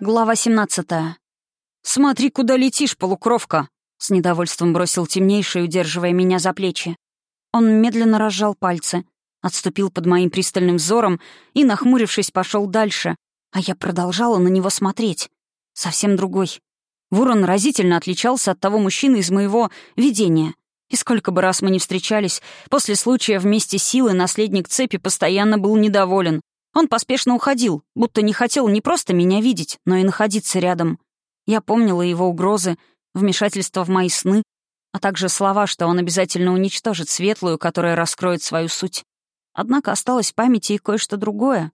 Глава 17. «Смотри, куда летишь, полукровка!» — с недовольством бросил темнейший, удерживая меня за плечи. Он медленно разжал пальцы, отступил под моим пристальным взором и, нахмурившись, пошел дальше, а я продолжала на него смотреть. Совсем другой. Ворон разительно отличался от того мужчины из моего видения. И сколько бы раз мы не встречались, после случая вместе силы наследник цепи постоянно был недоволен, он поспешно уходил, будто не хотел не просто меня видеть, но и находиться рядом. Я помнила его угрозы, вмешательство в мои сны, а также слова, что он обязательно уничтожит светлую, которая раскроет свою суть. Однако осталось в памяти и кое-что другое.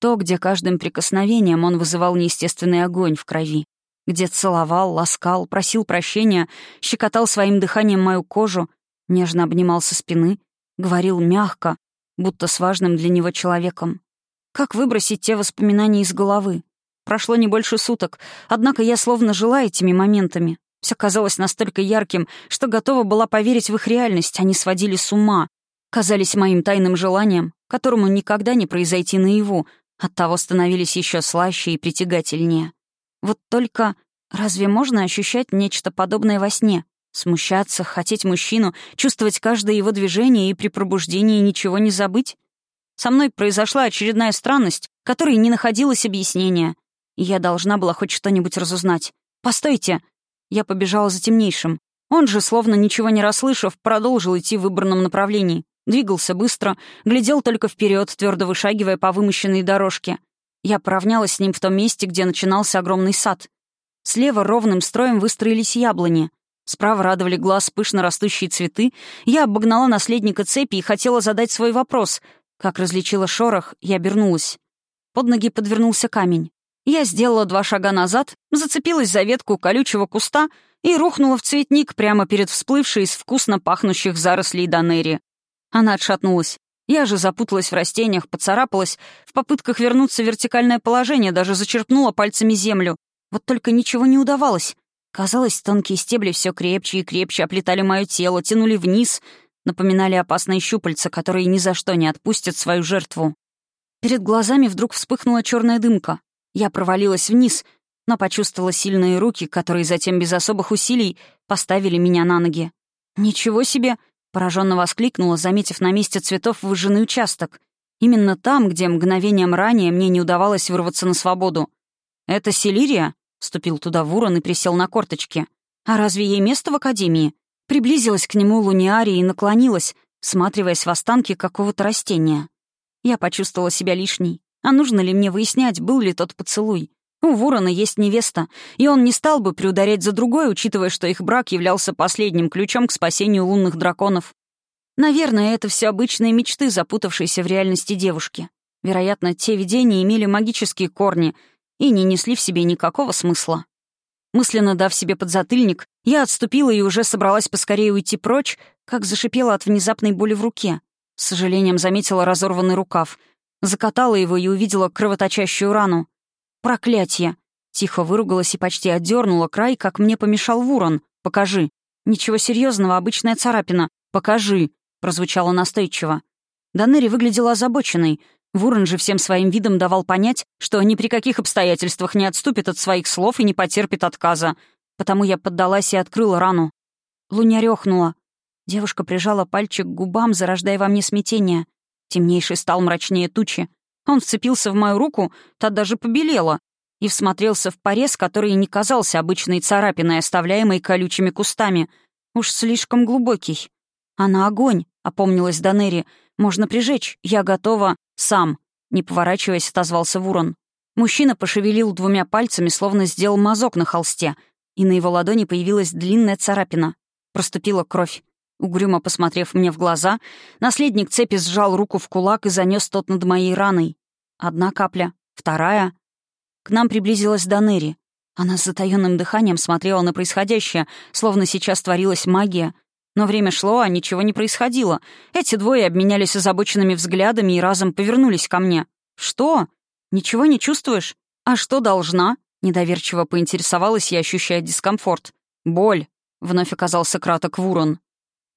То, где каждым прикосновением он вызывал неестественный огонь в крови. Где целовал, ласкал, просил прощения, щекотал своим дыханием мою кожу, нежно обнимал со спины, говорил мягко, будто с важным для него человеком. Как выбросить те воспоминания из головы? Прошло не больше суток, однако я словно жила этими моментами. Все казалось настолько ярким, что готова была поверить в их реальность, они сводили с ума. Казались моим тайным желанием, которому никогда не произойти наяву, оттого становились еще слаще и притягательнее. Вот только разве можно ощущать нечто подобное во сне? Смущаться, хотеть мужчину, чувствовать каждое его движение и при пробуждении ничего не забыть? Со мной произошла очередная странность, которой не находилось объяснения. Я должна была хоть что-нибудь разузнать. «Постойте!» Я побежала за темнейшим. Он же, словно ничего не расслышав, продолжил идти в выбранном направлении. Двигался быстро, глядел только вперед, твердо вышагивая по вымощенной дорожке. Я поравнялась с ним в том месте, где начинался огромный сад. Слева ровным строем выстроились яблони. Справа радовали глаз пышно растущие цветы. Я обогнала наследника цепи и хотела задать свой вопрос, как различила шорох, я обернулась. Под ноги подвернулся камень. Я сделала два шага назад, зацепилась за ветку колючего куста и рухнула в цветник прямо перед всплывшей из вкусно пахнущих зарослей Данери. Она отшатнулась. Я же запуталась в растениях, поцарапалась, в попытках вернуться в вертикальное положение, даже зачерпнула пальцами землю. Вот только ничего не удавалось. Казалось, тонкие стебли все крепче и крепче оплетали мое тело, тянули вниз, напоминали опасные щупальца, которые ни за что не отпустят свою жертву. Перед глазами вдруг вспыхнула черная дымка. Я провалилась вниз, но почувствовала сильные руки, которые затем без особых усилий поставили меня на ноги. «Ничего себе!» — пораженно воскликнула, заметив на месте цветов выжженный участок. Именно там, где мгновением ранее мне не удавалось вырваться на свободу. «Это Селирия?» — вступил туда Вурон и присел на корточки. «А разве ей место в Академии?» Приблизилась к нему Луниария и наклонилась, всматриваясь в останки какого-то растения. Я почувствовала себя лишней. А нужно ли мне выяснять, был ли тот поцелуй? У Ворона есть невеста, и он не стал бы приударять за другой, учитывая, что их брак являлся последним ключом к спасению лунных драконов. Наверное, это все обычные мечты, запутавшиеся в реальности девушки. Вероятно, те видения имели магические корни и не несли в себе никакого смысла. Мысленно дав себе подзатыльник, я отступила и уже собралась поскорее уйти прочь, как зашипела от внезапной боли в руке. С сожалением заметила разорванный рукав. Закатала его и увидела кровоточащую рану. «Проклятье!» Тихо выругалась и почти отдернула край, как мне помешал Вурон. «Покажи». «Ничего серьезного, обычная царапина. Покажи», — прозвучало настойчиво. Данери выглядела озабоченной, Вурон же всем своим видом давал понять, что ни при каких обстоятельствах не отступит от своих слов и не потерпит отказа. Потому я поддалась и открыла рану. Луня рёхнула. Девушка прижала пальчик к губам, зарождая во мне смятение. Темнейший стал мрачнее тучи. Он вцепился в мою руку, та даже побелела, и всмотрелся в порез, который не казался обычной царапиной, оставляемой колючими кустами. Уж слишком глубокий. «Она огонь», — опомнилась Данери. «Можно прижечь. Я готова...» «Сам», — не поворачиваясь, отозвался Вурон. Мужчина пошевелил двумя пальцами, словно сделал мазок на холсте, и на его ладони появилась длинная царапина. Проступила кровь. Угрюмо посмотрев мне в глаза, наследник цепи сжал руку в кулак и занес тот над моей раной. Одна капля, вторая. К нам приблизилась Данери. Она с затаённым дыханием смотрела на происходящее, словно сейчас творилась магия, но время шло, а ничего не происходило. Эти двое обменялись озабоченными взглядами и разом повернулись ко мне. «Что? Ничего не чувствуешь? А что должна?» Недоверчиво поинтересовалась я, ощущая дискомфорт. «Боль», — вновь оказался краток Вурон.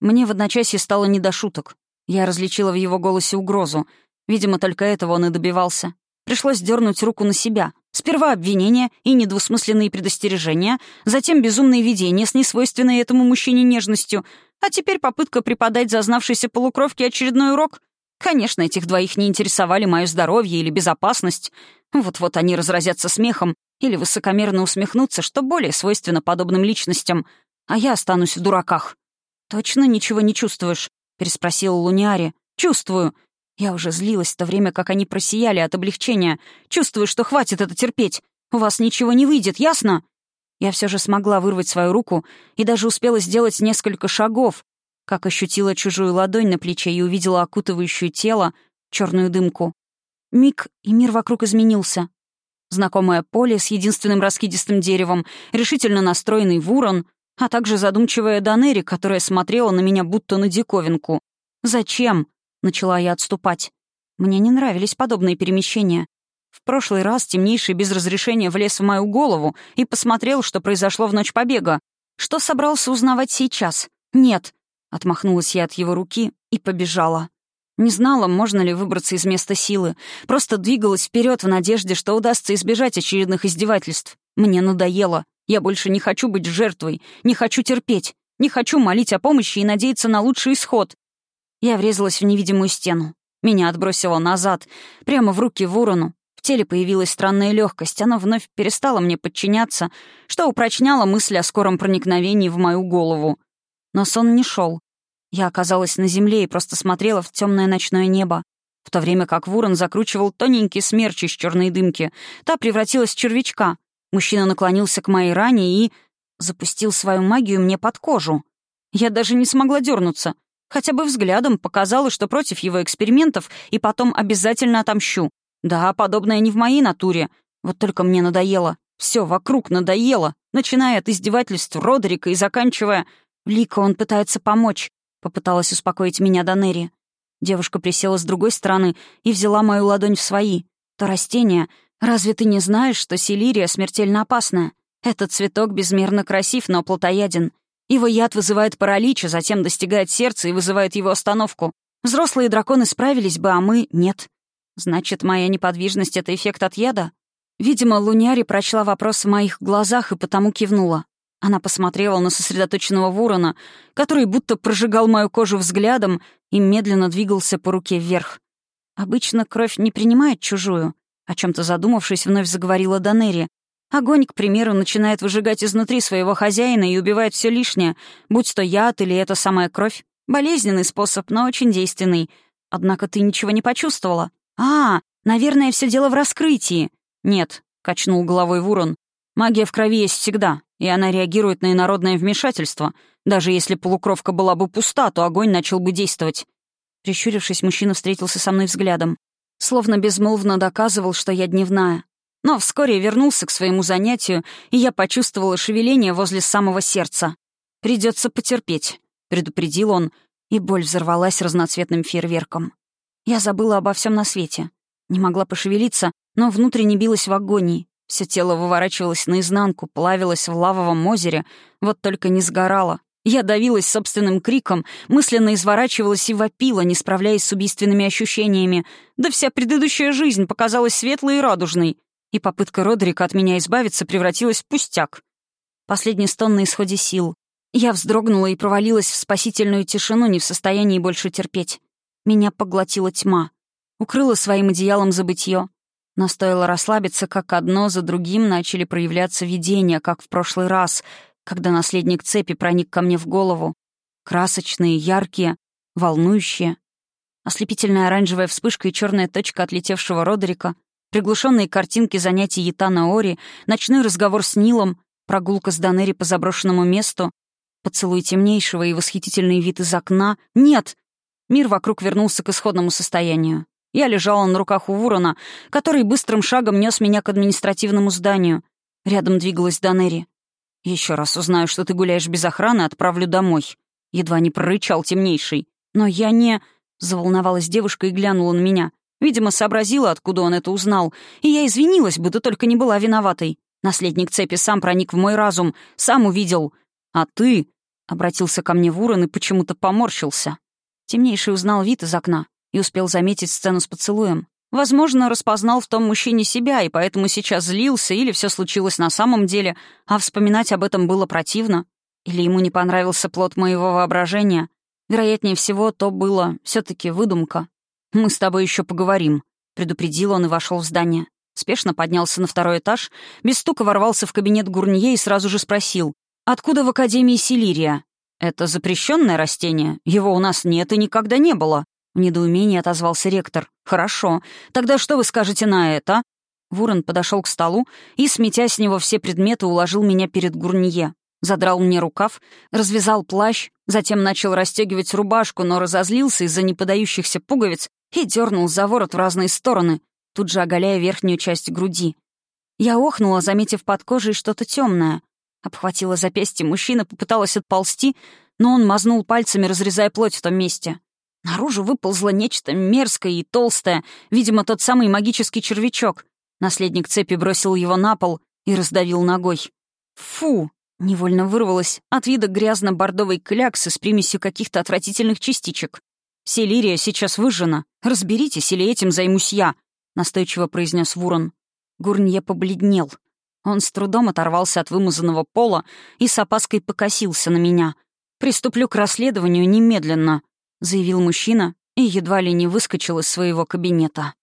Мне в одночасье стало не до шуток. Я различила в его голосе угрозу. Видимо, только этого он и добивался. Пришлось дернуть руку на себя. Сперва обвинения и недвусмысленные предостережения, затем безумные видения с несвойственной этому мужчине нежностью, а теперь попытка преподать зазнавшейся полукровке очередной урок. Конечно, этих двоих не интересовали мое здоровье или безопасность. Вот-вот они разразятся смехом или высокомерно усмехнутся, что более свойственно подобным личностям, а я останусь в дураках. «Точно ничего не чувствуешь?» — переспросила Луниари. «Чувствую. Я уже злилась в то время, как они просияли от облегчения. Чувствую, что хватит это терпеть. У вас ничего не выйдет, ясно?» Я все же смогла вырвать свою руку и даже успела сделать несколько шагов, как ощутила чужую ладонь на плече и увидела окутывающую тело черную дымку. Миг, и мир вокруг изменился. Знакомое поле с единственным раскидистым деревом, решительно настроенный вурон, а также задумчивая Данери, которая смотрела на меня будто на диковинку. «Зачем?» Начала я отступать. Мне не нравились подобные перемещения. В прошлый раз темнейший без разрешения влез в мою голову и посмотрел, что произошло в ночь побега. Что собрался узнавать сейчас? Нет. Отмахнулась я от его руки и побежала. Не знала, можно ли выбраться из места силы. Просто двигалась вперед в надежде, что удастся избежать очередных издевательств. Мне надоело. Я больше не хочу быть жертвой, не хочу терпеть, не хочу молить о помощи и надеяться на лучший исход. Я врезалась в невидимую стену. Меня отбросило назад, прямо в руки ворону. В теле появилась странная легкость, она вновь перестала мне подчиняться, что упрочняло мысль о скором проникновении в мою голову. Но сон не шел. Я оказалась на земле и просто смотрела в темное ночное небо. В то время как Вурон закручивал тоненький смерч из черной дымки, та превратилась в червячка. Мужчина наклонился к моей ране и... запустил свою магию мне под кожу. Я даже не смогла дернуться. Хотя бы взглядом показала, что против его экспериментов и потом обязательно отомщу. Да, подобное не в моей натуре. Вот только мне надоело. Все вокруг надоело. Начиная от издевательств Родерика и заканчивая... «Лика, он пытается помочь», — попыталась успокоить меня Данери. Девушка присела с другой стороны и взяла мою ладонь в свои. «То растение... Разве ты не знаешь, что селирия смертельно опасная? Этот цветок безмерно красив, но плотояден. Его яд вызывает паралич, а затем достигает сердца и вызывает его остановку. Взрослые драконы справились бы, а мы — нет. Значит, моя неподвижность — это эффект от яда? Видимо, Луняри прочла вопрос в моих глазах и потому кивнула. Она посмотрела на сосредоточенного ворона, который будто прожигал мою кожу взглядом и медленно двигался по руке вверх. Обычно кровь не принимает чужую. О чем то задумавшись, вновь заговорила Данери, Огонь, к примеру, начинает выжигать изнутри своего хозяина и убивает все лишнее, будь то яд или эта самая кровь. Болезненный способ, но очень действенный. Однако ты ничего не почувствовала. А, наверное, все дело в раскрытии. Нет, качнул головой Вурон. Магия в крови есть всегда, и она реагирует на инородное вмешательство. Даже если полукровка была бы пуста, то огонь начал бы действовать. Прищурившись, мужчина встретился со мной взглядом. Словно безмолвно доказывал, что я дневная. Но вскоре вернулся к своему занятию, и я почувствовала шевеление возле самого сердца. «Придется потерпеть», — предупредил он, и боль взорвалась разноцветным фейерверком. Я забыла обо всем на свете. Не могла пошевелиться, но внутренне билась в агонии. Все тело выворачивалось наизнанку, плавилось в лавовом озере, вот только не сгорало. Я давилась собственным криком, мысленно изворачивалась и вопила, не справляясь с убийственными ощущениями. Да вся предыдущая жизнь показалась светлой и радужной и попытка Родрика от меня избавиться превратилась в пустяк. Последний стон на исходе сил. Я вздрогнула и провалилась в спасительную тишину, не в состоянии больше терпеть. Меня поглотила тьма. Укрыла своим одеялом забытье. Но стоило расслабиться, как одно за другим начали проявляться видения, как в прошлый раз, когда наследник цепи проник ко мне в голову. Красочные, яркие, волнующие. Ослепительная оранжевая вспышка и черная точка отлетевшего Родрика, Приглушенные картинки занятий Ятана Ори, ночной разговор с Нилом, прогулка с Данери по заброшенному месту, поцелуй темнейшего и восхитительный вид из окна. Нет! Мир вокруг вернулся к исходному состоянию. Я лежала на руках у Вурона, который быстрым шагом нес меня к административному зданию. Рядом двигалась Данери. Еще раз узнаю, что ты гуляешь без охраны, отправлю домой. Едва не прорычал темнейший. Но я не... Заволновалась девушка и глянула на меня. Видимо, сообразила, откуда он это узнал, и я извинилась, будто только не была виноватой. Наследник цепи сам проник в мой разум, сам увидел. А ты... — обратился ко мне Вурон и почему-то поморщился. Темнейший узнал вид из окна и успел заметить сцену с поцелуем. Возможно, распознал в том мужчине себя, и поэтому сейчас злился, или все случилось на самом деле, а вспоминать об этом было противно. Или ему не понравился плод моего воображения. Вероятнее всего, то было все таки выдумка. «Мы с тобой еще поговорим», — предупредил он и вошел в здание. Спешно поднялся на второй этаж, без стука ворвался в кабинет Гурнье и сразу же спросил, «Откуда в Академии Селирия?» «Это запрещенное растение. Его у нас нет и никогда не было», — в недоумении отозвался ректор. «Хорошо. Тогда что вы скажете на это?» Вурон подошел к столу и, сметя с него все предметы, уложил меня перед Гурнье. Задрал мне рукав, развязал плащ, затем начал расстегивать рубашку, но разозлился из-за неподающихся пуговиц и дернул за ворот в разные стороны, тут же оголяя верхнюю часть груди. Я охнула, заметив под кожей что-то темное. Обхватила запястье мужчины, попыталась отползти, но он мазнул пальцами, разрезая плоть в том месте. Наружу выползло нечто мерзкое и толстое, видимо, тот самый магический червячок. Наследник цепи бросил его на пол и раздавил ногой. «Фу!» — невольно вырвалось от вида грязно-бордовой кляксы с примесью каких-то отвратительных частичек. «Селирия сейчас выжжена. Разберитесь, или этим займусь я», — настойчиво произнес Вурон. Гурнье побледнел. Он с трудом оторвался от вымазанного пола и с опаской покосился на меня. «Приступлю к расследованию немедленно», — заявил мужчина и едва ли не выскочил из своего кабинета.